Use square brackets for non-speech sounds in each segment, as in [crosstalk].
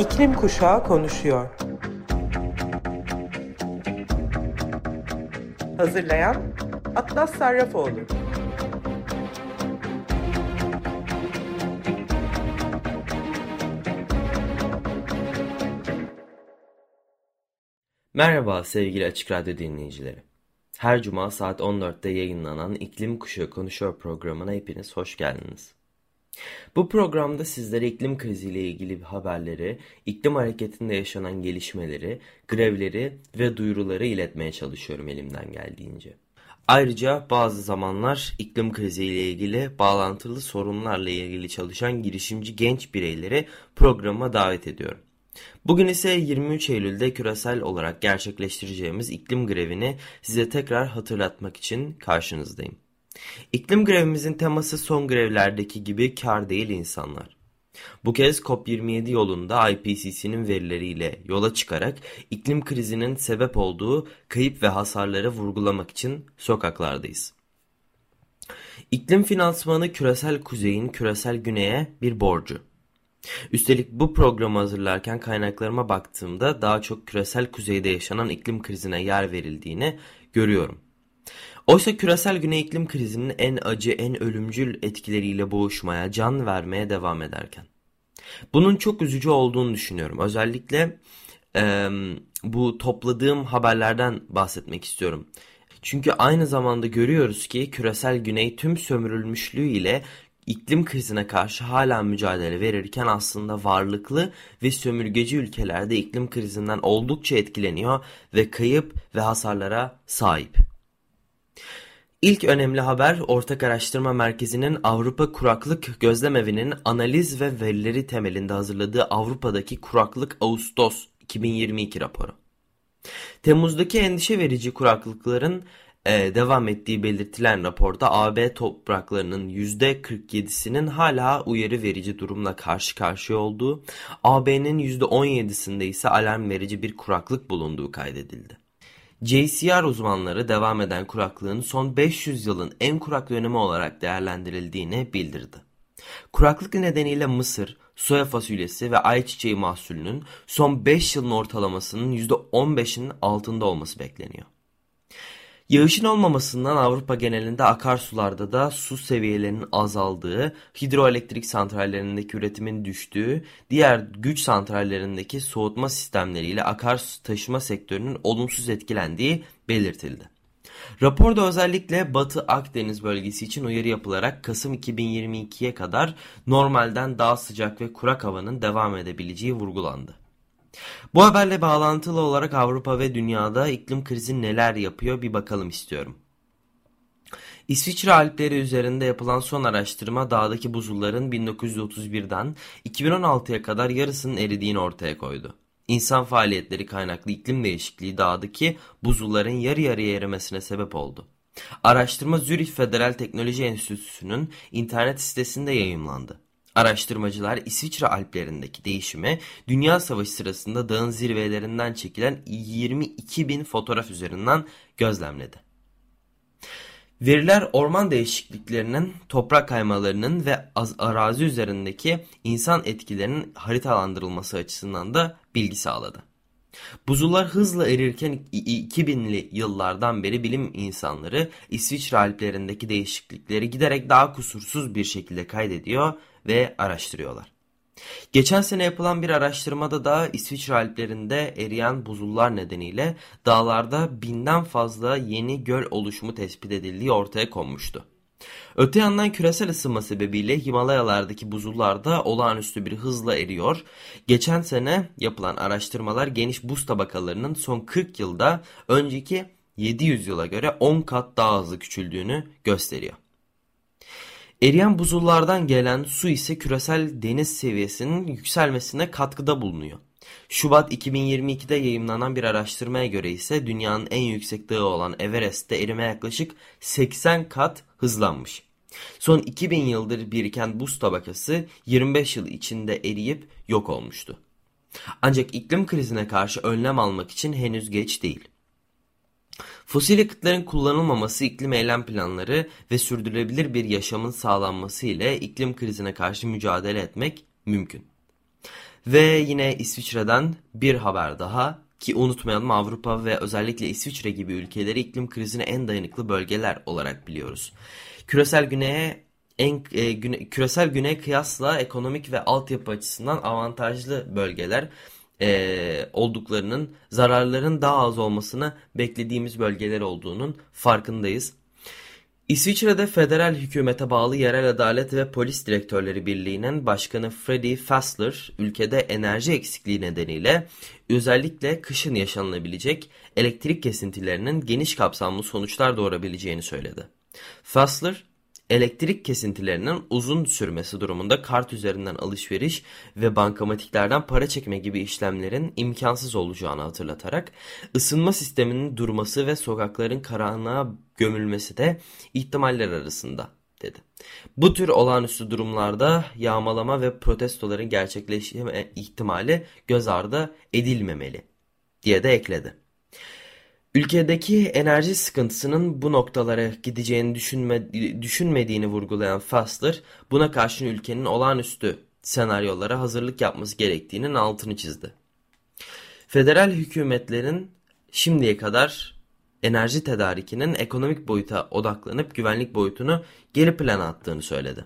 İklim Kuşağı konuşuyor. Hazırlayan Atlas Sarrafoğlu. Merhaba sevgili Açık Radyo dinleyicileri. Her cuma saat 14'te yayınlanan İklim Kuşağı Konuşuyor programına hepiniz hoş geldiniz. Bu programda sizlere iklim kriziyle ilgili haberleri, iklim hareketinde yaşanan gelişmeleri, grevleri ve duyuruları iletmeye çalışıyorum elimden geldiğince. Ayrıca bazı zamanlar iklim kriziyle ilgili bağlantılı sorunlarla ilgili çalışan girişimci genç bireyleri programa davet ediyorum. Bugün ise 23 Eylül'de küresel olarak gerçekleştireceğimiz iklim grevini size tekrar hatırlatmak için karşınızdayım. İklim grevimizin teması son grevlerdeki gibi kar değil insanlar. Bu kez COP27 yolunda IPCC'nin verileriyle yola çıkarak iklim krizinin sebep olduğu kayıp ve hasarları vurgulamak için sokaklardayız. İklim finansmanı küresel kuzeyin küresel güneye bir borcu. Üstelik bu programı hazırlarken kaynaklarıma baktığımda daha çok küresel kuzeyde yaşanan iklim krizine yer verildiğini görüyorum. Oysa küresel güney iklim krizinin en acı, en ölümcül etkileriyle boğuşmaya, can vermeye devam ederken. Bunun çok üzücü olduğunu düşünüyorum. Özellikle e, bu topladığım haberlerden bahsetmek istiyorum. Çünkü aynı zamanda görüyoruz ki küresel güney tüm sömürülmüşlüğü ile iklim krizine karşı hala mücadele verirken aslında varlıklı ve sömürgeci ülkelerde iklim krizinden oldukça etkileniyor ve kayıp ve hasarlara sahip. İlk önemli haber Ortak Araştırma Merkezi'nin Avrupa Kuraklık Gözlemevi'nin analiz ve verileri temelinde hazırladığı Avrupa'daki Kuraklık Ağustos 2022 raporu. Temmuz'daki endişe verici kuraklıkların e, devam ettiği belirtilen raporda AB topraklarının %47'sinin hala uyarı verici durumla karşı karşıya olduğu, AB'nin %17'sinde ise alarm verici bir kuraklık bulunduğu kaydedildi. JCR uzmanları devam eden kuraklığın son 500 yılın en kurak dönemi olarak değerlendirildiğini bildirdi. Kuraklık nedeniyle Mısır, soya fasulyesi ve ayçiçeği mahsulünün son 5 yılın ortalamasının %15'inin altında olması bekleniyor. Yağışın olmamasından Avrupa genelinde akarsularda da su seviyelerinin azaldığı, hidroelektrik santrallerindeki üretimin düştüğü, diğer güç santrallerindeki soğutma sistemleriyle akarsu taşıma sektörünün olumsuz etkilendiği belirtildi. Raporda özellikle Batı Akdeniz bölgesi için uyarı yapılarak Kasım 2022'ye kadar normalden daha sıcak ve kurak havanın devam edebileceği vurgulandı. Bu haberle bağlantılı olarak Avrupa ve dünyada iklim krizi neler yapıyor bir bakalım istiyorum. İsviçre Alpleri üzerinde yapılan son araştırma dağdaki buzulların 1931'den 2016'ya kadar yarısının eridiğini ortaya koydu. İnsan faaliyetleri kaynaklı iklim değişikliği dağdaki buzulların yarı yarıya erimesine sebep oldu. Araştırma Zürich Federal Teknoloji Enstitüsü'nün internet sitesinde yayımlandı. Araştırmacılar İsviçre Alplerindeki değişimi Dünya Savaşı sırasında dağın zirvelerinden çekilen 22 bin fotoğraf üzerinden gözlemledi. Veriler orman değişikliklerinin, toprak kaymalarının ve arazi üzerindeki insan etkilerinin haritalandırılması açısından da bilgi sağladı. Buzullar hızla erirken 2000'li yıllardan beri bilim insanları İsviçre Alplerindeki değişiklikleri giderek daha kusursuz bir şekilde kaydediyor ve araştırıyorlar. Geçen sene yapılan bir araştırmada da İsviçre Alplerinde eriyen buzullar nedeniyle dağlarda binden fazla yeni göl oluşumu tespit edildiği ortaya konmuştu. Öte yandan küresel ısınma sebebiyle Himalayalardaki buzullar da olağanüstü bir hızla eriyor. Geçen sene yapılan araştırmalar geniş buz tabakalarının son 40 yılda önceki 700 yıla göre 10 kat daha hızlı küçüldüğünü gösteriyor. Eriyen buzullardan gelen su ise küresel deniz seviyesinin yükselmesine katkıda bulunuyor. Şubat 2022'de yayımlanan bir araştırmaya göre ise dünyanın en yüksek dağı olan Everest'te erime yaklaşık 80 kat hızlanmış. Son 2000 yıldır biriken buz tabakası 25 yıl içinde eriyip yok olmuştu. Ancak iklim krizine karşı önlem almak için henüz geç değil. Fosil yakıtların kullanılmaması iklim eylem planları ve sürdürülebilir bir yaşamın sağlanması ile iklim krizine karşı mücadele etmek mümkün. Ve yine İsviçre'den bir haber daha ki unutmayalım Avrupa ve özellikle İsviçre gibi ülkeleri iklim krizine en dayanıklı bölgeler olarak biliyoruz. Küresel güneye en e, güne, küresel güney kıyasla ekonomik ve altyapı açısından avantajlı bölgeler e, olduklarının zararların daha az olmasını beklediğimiz bölgeler olduğunun farkındayız. İsviçre'de federal hükümete bağlı Yerel Adalet ve Polis Direktörleri Birliği'nin başkanı Freddy Fassler ülkede enerji eksikliği nedeniyle özellikle kışın yaşanılabilecek elektrik kesintilerinin geniş kapsamlı sonuçlar doğurabileceğini söyledi. Fassler elektrik kesintilerinin uzun sürmesi durumunda kart üzerinden alışveriş ve bankamatiklerden para çekme gibi işlemlerin imkansız olacağını hatırlatarak ısınma sisteminin durması ve sokakların karanlığa gömülmesi de ihtimaller arasında dedi. Bu tür olağanüstü durumlarda yağmalama ve protestoların gerçekleşme ihtimali göz ardı edilmemeli diye de ekledi. Ülkedeki enerji sıkıntısının bu noktalara gideceğini düşünme, düşünmediğini vurgulayan Fassler, buna karşın ülkenin olağanüstü senaryolara hazırlık yapması gerektiğinin altını çizdi. Federal hükümetlerin şimdiye kadar enerji tedarikinin ekonomik boyuta odaklanıp güvenlik boyutunu geri plana attığını söyledi.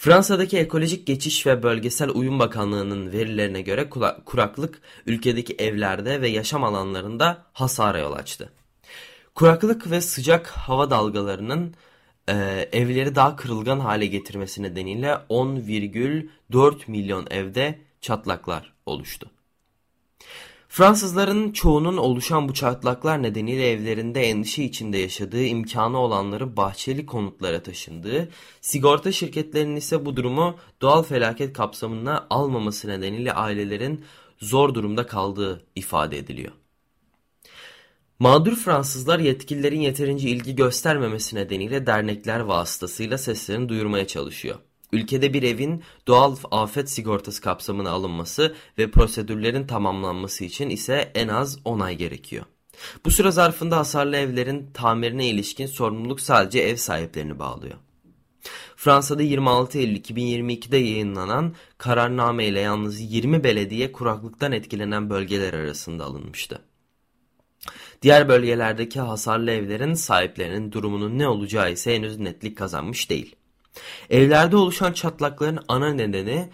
Fransa'daki Ekolojik Geçiş ve Bölgesel Uyum Bakanlığı'nın verilerine göre kuraklık ülkedeki evlerde ve yaşam alanlarında hasara yol açtı. Kuraklık ve sıcak hava dalgalarının e, evleri daha kırılgan hale getirmesi nedeniyle 10,4 milyon evde çatlaklar oluştu. Fransızların çoğunun oluşan bu çatlaklar nedeniyle evlerinde endişe içinde yaşadığı imkanı olanları bahçeli konutlara taşındığı, sigorta şirketlerinin ise bu durumu doğal felaket kapsamına almaması nedeniyle ailelerin zor durumda kaldığı ifade ediliyor. Mağdur Fransızlar yetkililerin yeterince ilgi göstermemesi nedeniyle dernekler vasıtasıyla seslerini duyurmaya çalışıyor. Ülkede bir evin doğal afet sigortası kapsamına alınması ve prosedürlerin tamamlanması için ise en az 10 ay gerekiyor. Bu süre zarfında hasarlı evlerin tamirine ilişkin sorumluluk sadece ev sahiplerini bağlıyor. Fransa'da 26 Eylül 2022'de yayınlanan kararname ile yalnız 20 belediye kuraklıktan etkilenen bölgeler arasında alınmıştı. Diğer bölgelerdeki hasarlı evlerin sahiplerinin durumunun ne olacağı ise henüz netlik kazanmış değil. Evlerde oluşan çatlakların ana nedeni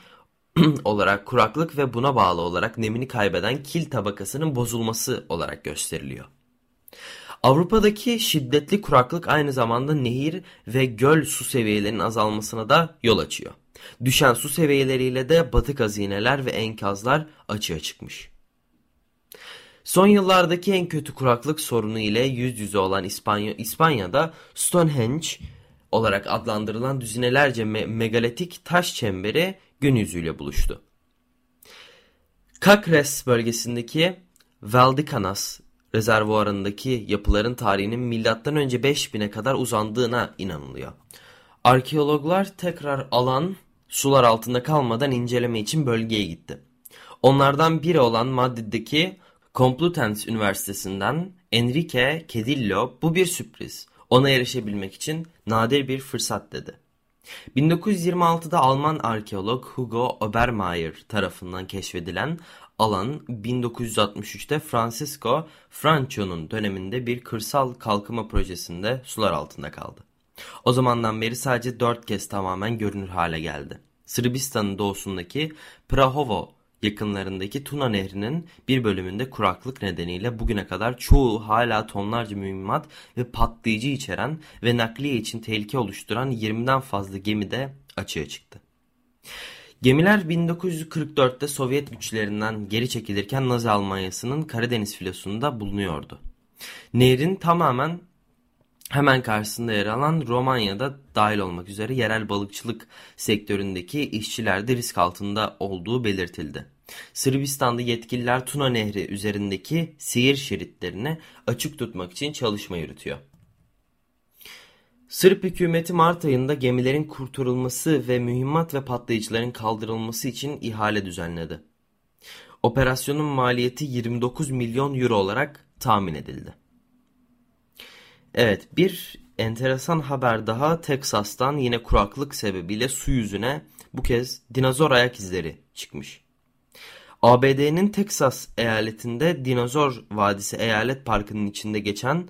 [clears throat] olarak kuraklık ve buna bağlı olarak nemini kaybeden kil tabakasının bozulması olarak gösteriliyor. Avrupa'daki şiddetli kuraklık aynı zamanda nehir ve göl su seviyelerinin azalmasına da yol açıyor. Düşen su seviyeleriyle de batık hazineler ve enkazlar açığa çıkmış. Son yıllardaki en kötü kuraklık sorunu ile yüz yüze olan İspanya, İspanya'da Stonehenge olarak adlandırılan düzinelerce me megalitik taş çemberi gün yüzüyle buluştu. Kakres bölgesindeki Valdicanas rezervuarındaki yapıların tarihinin milattan önce 5000'e kadar uzandığına inanılıyor. Arkeologlar tekrar alan sular altında kalmadan inceleme için bölgeye gitti. Onlardan biri olan Madrid'deki Complutense Üniversitesi'nden Enrique Kedillo bu bir sürpriz. Ona erişebilmek için nadir bir fırsat dedi. 1926'da Alman arkeolog Hugo Obermeier tarafından keşfedilen alan 1963'te Francisco Francho'nun döneminde bir kırsal kalkınma projesinde sular altında kaldı. O zamandan beri sadece dört kez tamamen görünür hale geldi. Sırbistan'ın doğusundaki Prahovo yakınlarındaki Tuna Nehri'nin bir bölümünde kuraklık nedeniyle bugüne kadar çoğu hala tonlarca mühimmat ve patlayıcı içeren ve nakliye için tehlike oluşturan 20'den fazla gemi de açığa çıktı. Gemiler 1944'te Sovyet güçlerinden geri çekilirken Nazi Almanyası'nın Karadeniz filosunda bulunuyordu. Nehrin tamamen hemen karşısında yer alan Romanya'da dahil olmak üzere yerel balıkçılık sektöründeki işçiler de risk altında olduğu belirtildi. Sırbistan'da yetkililer Tuna Nehri üzerindeki seyir şeritlerini açık tutmak için çalışma yürütüyor. Sırp hükümeti Mart ayında gemilerin kurtarılması ve mühimmat ve patlayıcıların kaldırılması için ihale düzenledi. Operasyonun maliyeti 29 milyon euro olarak tahmin edildi. Evet bir enteresan haber daha Teksas'tan yine kuraklık sebebiyle su yüzüne bu kez dinozor ayak izleri çıkmış. ABD'nin Teksas eyaletinde Dinozor Vadisi Eyalet Parkı'nın içinde geçen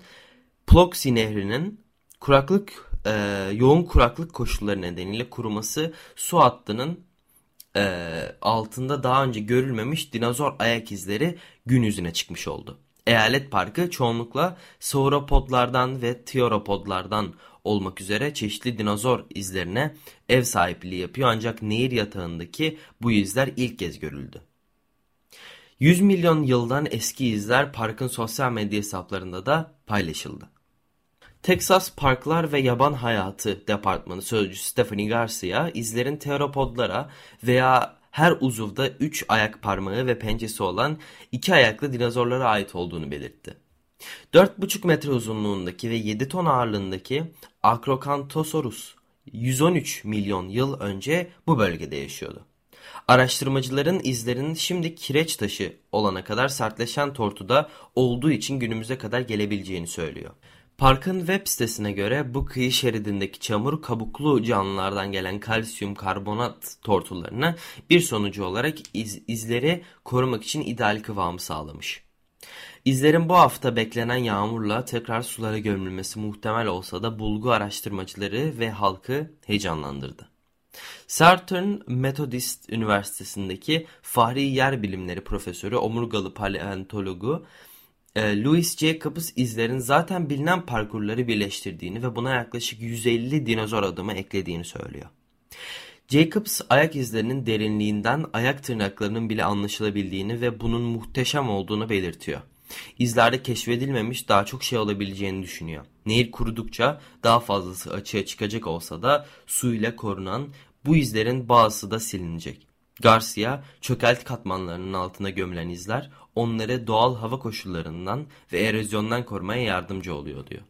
Ploxi Nehri'nin kuraklık e, yoğun kuraklık koşulları nedeniyle kuruması su hattının e, altında daha önce görülmemiş dinozor ayak izleri gün yüzüne çıkmış oldu. Eyalet parkı çoğunlukla sauropodlardan ve theropodlardan olmak üzere çeşitli dinozor izlerine ev sahipliği yapıyor ancak nehir yatağındaki bu izler ilk kez görüldü. 100 milyon yıldan eski izler parkın sosyal medya hesaplarında da paylaşıldı. Texas Parklar ve Yaban Hayatı Departmanı Sözcüsü Stephanie Garcia, izlerin teropodlara veya her uzuvda 3 ayak parmağı ve pençesi olan iki ayaklı dinozorlara ait olduğunu belirtti. 4,5 metre uzunluğundaki ve 7 ton ağırlığındaki Acrocanthosaurus 113 milyon yıl önce bu bölgede yaşıyordu. Araştırmacıların izlerinin şimdi kireç taşı olana kadar sertleşen tortuda olduğu için günümüze kadar gelebileceğini söylüyor. Parkın web sitesine göre bu kıyı şeridindeki çamur kabuklu canlılardan gelen kalsiyum karbonat tortularına bir sonucu olarak iz, izleri korumak için ideal kıvamı sağlamış. İzlerin bu hafta beklenen yağmurla tekrar sulara gömülmesi muhtemel olsa da bulgu araştırmacıları ve halkı heyecanlandırdı. Southern Methodist Üniversitesi'ndeki Fahri Yer Bilimleri Profesörü omurgalı paleontologu e, Louis Jacobs izlerin zaten bilinen parkurları birleştirdiğini ve buna yaklaşık 150 dinozor adımı eklediğini söylüyor. Jacobs ayak izlerinin derinliğinden ayak tırnaklarının bile anlaşılabildiğini ve bunun muhteşem olduğunu belirtiyor. İzlerde keşfedilmemiş daha çok şey olabileceğini düşünüyor. Nehir kurudukça daha fazlası açığa çıkacak olsa da suyla korunan bu izlerin bazısı da silinecek. Garcia, çökelt katmanlarının altına gömülen izler onları doğal hava koşullarından ve erozyondan korumaya yardımcı oluyor diyor.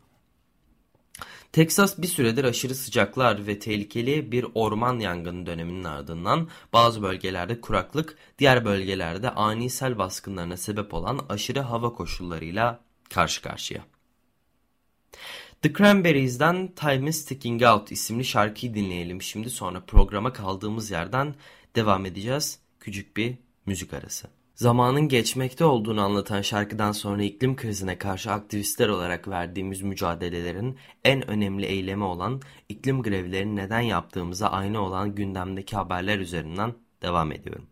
Teksas bir süredir aşırı sıcaklar ve tehlikeli bir orman yangını döneminin ardından bazı bölgelerde kuraklık, diğer bölgelerde ani sel baskınlarına sebep olan aşırı hava koşullarıyla karşı karşıya. The Cranberries'den Time is Ticking Out isimli şarkıyı dinleyelim şimdi sonra programa kaldığımız yerden devam edeceğiz. Küçük bir müzik arası. Zamanın geçmekte olduğunu anlatan şarkıdan sonra iklim krizine karşı aktivistler olarak verdiğimiz mücadelelerin en önemli eylemi olan iklim grevlerini neden yaptığımıza aynı olan gündemdeki haberler üzerinden devam ediyorum.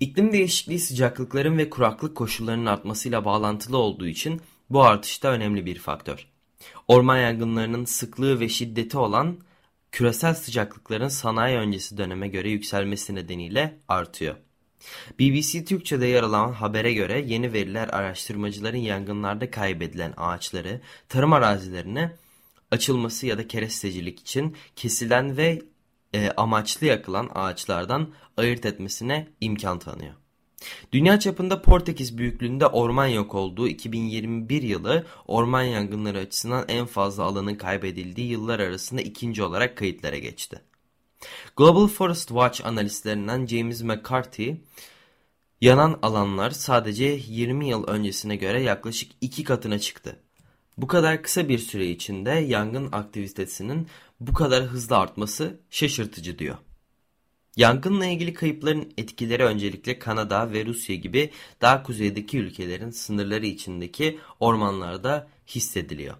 İklim değişikliği sıcaklıkların ve kuraklık koşullarının artmasıyla bağlantılı olduğu için bu artış da önemli bir faktör. Orman yangınlarının sıklığı ve şiddeti olan küresel sıcaklıkların sanayi öncesi döneme göre yükselmesi nedeniyle artıyor. BBC Türkçe'de yer alan habere göre yeni veriler araştırmacıların yangınlarda kaybedilen ağaçları tarım arazilerine açılması ya da kerestecilik için kesilen ve e, amaçlı yakılan ağaçlardan ayırt etmesine imkan tanıyor. Dünya çapında Portekiz büyüklüğünde orman yok olduğu 2021 yılı orman yangınları açısından en fazla alanın kaybedildiği yıllar arasında ikinci olarak kayıtlara geçti. Global Forest Watch analistlerinden James McCarthy, yanan alanlar sadece 20 yıl öncesine göre yaklaşık iki katına çıktı. Bu kadar kısa bir süre içinde yangın aktivitesinin bu kadar hızlı artması şaşırtıcı diyor. Yangınla ilgili kayıpların etkileri öncelikle Kanada ve Rusya gibi daha kuzeydeki ülkelerin sınırları içindeki ormanlarda hissediliyor.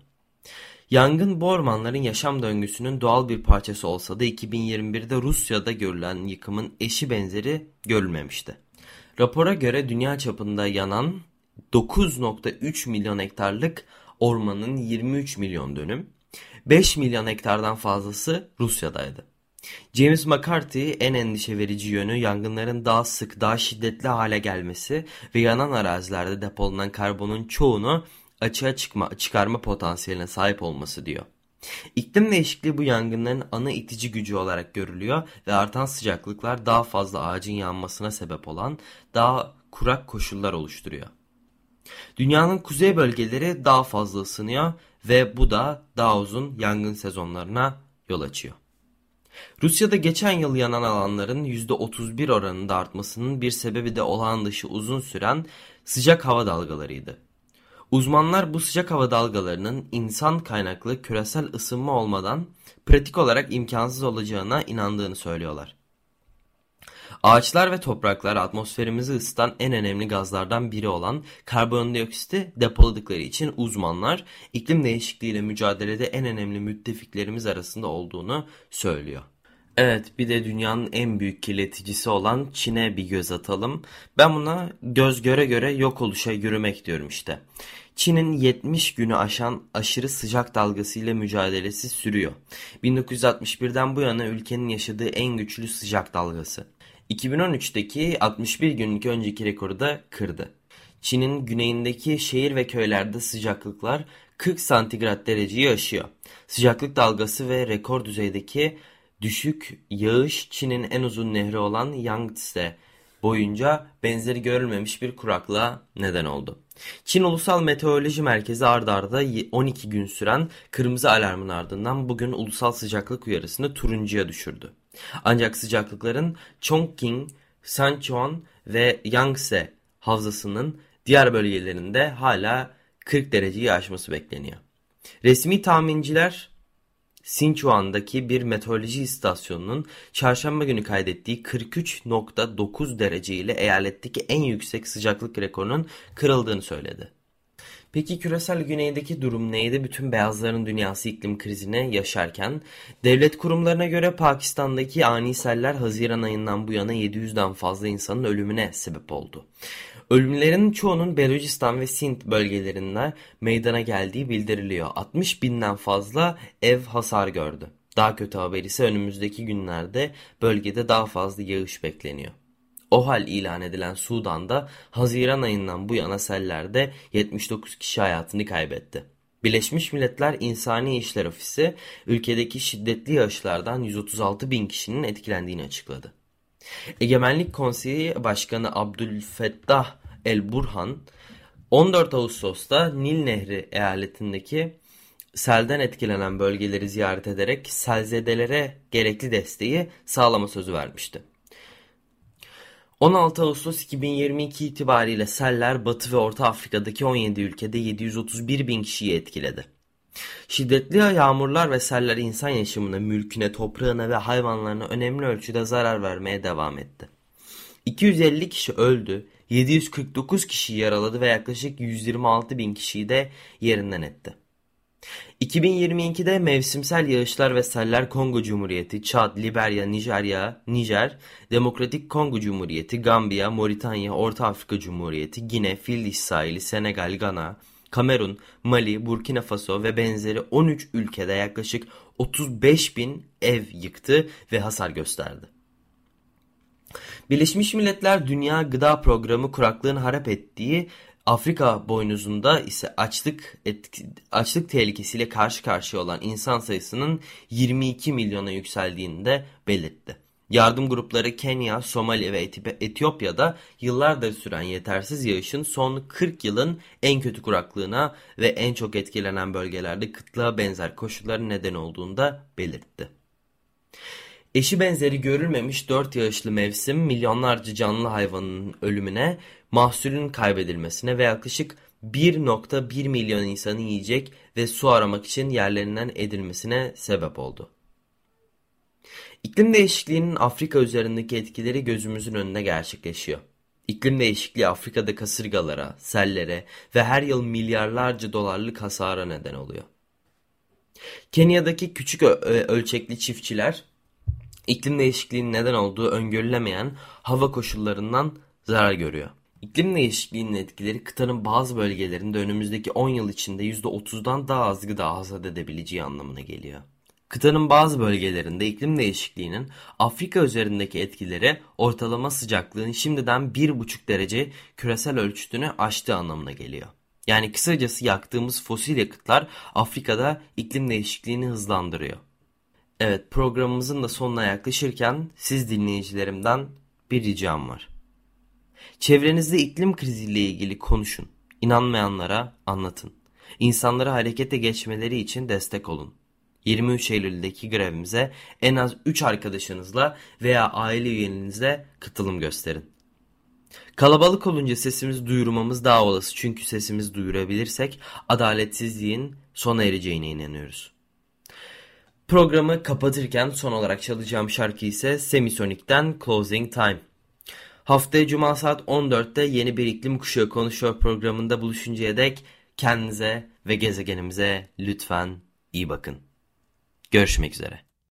Yangın bu ormanların yaşam döngüsünün doğal bir parçası olsa da 2021'de Rusya'da görülen yıkımın eşi benzeri görülmemişti. Rapora göre dünya çapında yanan 9.3 milyon hektarlık ormanın 23 milyon dönüm, 5 milyon hektardan fazlası Rusya'daydı. James McCarthy en endişe verici yönü yangınların daha sık, daha şiddetli hale gelmesi ve yanan arazilerde depolanan karbonun çoğunu açığa çıkma, çıkarma potansiyeline sahip olması diyor. İklim değişikliği bu yangınların ana itici gücü olarak görülüyor ve artan sıcaklıklar daha fazla ağacın yanmasına sebep olan daha kurak koşullar oluşturuyor. Dünyanın kuzey bölgeleri daha fazla ısınıyor ve bu da daha uzun yangın sezonlarına yol açıyor. Rusya'da geçen yıl yanan alanların %31 oranında artmasının bir sebebi de olağan dışı uzun süren sıcak hava dalgalarıydı. Uzmanlar bu sıcak hava dalgalarının insan kaynaklı küresel ısınma olmadan pratik olarak imkansız olacağına inandığını söylüyorlar. Ağaçlar ve topraklar atmosferimizi ısıtan en önemli gazlardan biri olan karbondioksiti depoladıkları için uzmanlar iklim değişikliğiyle mücadelede en önemli müttefiklerimiz arasında olduğunu söylüyor. Evet bir de dünyanın en büyük kirleticisi olan Çin'e bir göz atalım. Ben buna göz göre göre yok oluşa yürümek diyorum işte. Çin'in 70 günü aşan aşırı sıcak dalgasıyla mücadelesi sürüyor. 1961'den bu yana ülkenin yaşadığı en güçlü sıcak dalgası. 2013'teki 61 günlük önceki rekoru da kırdı. Çin'in güneyindeki şehir ve köylerde sıcaklıklar 40 santigrat dereceyi aşıyor. Sıcaklık dalgası ve rekor düzeydeki düşük yağış Çin'in en uzun nehri olan Yangtze boyunca benzeri görülmemiş bir kuraklığa neden oldu. Çin Ulusal Meteoroloji Merkezi ard arda 12 gün süren kırmızı alarmın ardından bugün ulusal sıcaklık uyarısını turuncuya düşürdü. Ancak sıcaklıkların Chongqing, Sichuan ve Yangtze havzasının diğer bölgelerinde hala 40 dereceyi aşması bekleniyor. Resmi tahminciler Sichuan'daki bir meteoroloji istasyonunun çarşamba günü kaydettiği 43.9 derece ile eyaletteki en yüksek sıcaklık rekorunun kırıldığını söyledi. Peki küresel güneydeki durum neydi? Bütün beyazların dünyası iklim krizine yaşarken devlet kurumlarına göre Pakistan'daki ani seller Haziran ayından bu yana 700'den fazla insanın ölümüne sebep oldu. Ölümlerin çoğunun Belucistan ve Sint bölgelerinde meydana geldiği bildiriliyor. 60 binden fazla ev hasar gördü. Daha kötü haber ise önümüzdeki günlerde bölgede daha fazla yağış bekleniyor. OHAL ilan edilen Sudan'da Haziran ayından bu yana sellerde 79 kişi hayatını kaybetti. Birleşmiş Milletler İnsani İşler Ofisi ülkedeki şiddetli yağışlardan 136 bin kişinin etkilendiğini açıkladı. Egemenlik Konseyi Başkanı Abdülfettah El-Burhan 14 Ağustos'ta Nil Nehri eyaletindeki selden etkilenen bölgeleri ziyaret ederek selzedelere gerekli desteği sağlama sözü vermişti. 16 Ağustos 2022 itibariyle seller Batı ve Orta Afrika'daki 17 ülkede 731 bin kişiyi etkiledi. Şiddetli yağmurlar ve seller insan yaşamına, mülküne, toprağına ve hayvanlarına önemli ölçüde zarar vermeye devam etti. 250 kişi öldü, 749 kişi yaraladı ve yaklaşık 126 bin kişiyi de yerinden etti. 2022'de mevsimsel yağışlar ve seller Kongo Cumhuriyeti, Çad, Liberya, Nijerya, Nijer, Demokratik Kongo Cumhuriyeti, Gambiya, Moritanya, Orta Afrika Cumhuriyeti, Gine, Fil sahili, Senegal, Gana, Kamerun, Mali, Burkina Faso ve benzeri 13 ülkede yaklaşık 35 bin ev yıktı ve hasar gösterdi. Birleşmiş Milletler Dünya Gıda Programı kuraklığın harap ettiği Afrika boynuzunda ise açlık etki, açlık tehlikesiyle karşı karşıya olan insan sayısının 22 milyona yükseldiğini de belirtti. Yardım grupları Kenya, Somali ve Etiyopya'da yıllardır süren yetersiz yağışın son 40 yılın en kötü kuraklığına ve en çok etkilenen bölgelerde kıtlığa benzer koşulların neden olduğunu da belirtti. Eşi benzeri görülmemiş dört yağışlı mevsim milyonlarca canlı hayvanın ölümüne, mahsulün kaybedilmesine ve yaklaşık 1.1 milyon insanı yiyecek ve su aramak için yerlerinden edilmesine sebep oldu. İklim değişikliğinin Afrika üzerindeki etkileri gözümüzün önünde gerçekleşiyor. İklim değişikliği Afrika'da kasırgalara, sellere ve her yıl milyarlarca dolarlık hasara neden oluyor. Kenya'daki küçük ölçekli çiftçiler iklim değişikliğinin neden olduğu öngörülemeyen hava koşullarından zarar görüyor. İklim değişikliğinin etkileri kıtanın bazı bölgelerinde önümüzdeki 10 yıl içinde %30'dan daha az gıda hasat edebileceği anlamına geliyor. Kıtanın bazı bölgelerinde iklim değişikliğinin Afrika üzerindeki etkileri ortalama sıcaklığın şimdiden 1,5 derece küresel ölçütünü aştığı anlamına geliyor. Yani kısacası yaktığımız fosil yakıtlar Afrika'da iklim değişikliğini hızlandırıyor. Evet programımızın da sonuna yaklaşırken siz dinleyicilerimden bir ricam var. Çevrenizde iklim kriziyle ilgili konuşun. İnanmayanlara anlatın. İnsanlara harekete geçmeleri için destek olun. 23 Eylül'deki grevimize en az 3 arkadaşınızla veya aile üyenizle katılım gösterin. Kalabalık olunca sesimizi duyurmamız daha olası çünkü sesimizi duyurabilirsek adaletsizliğin sona ereceğine inanıyoruz. Programı kapatırken son olarak çalacağım şarkı ise Semisonic'ten Closing Time. Haftaya Cuma saat 14'te yeni bir iklim kuşağı konuşuyor programında buluşuncaya dek kendinize ve gezegenimize lütfen iyi bakın. Görüşmek üzere.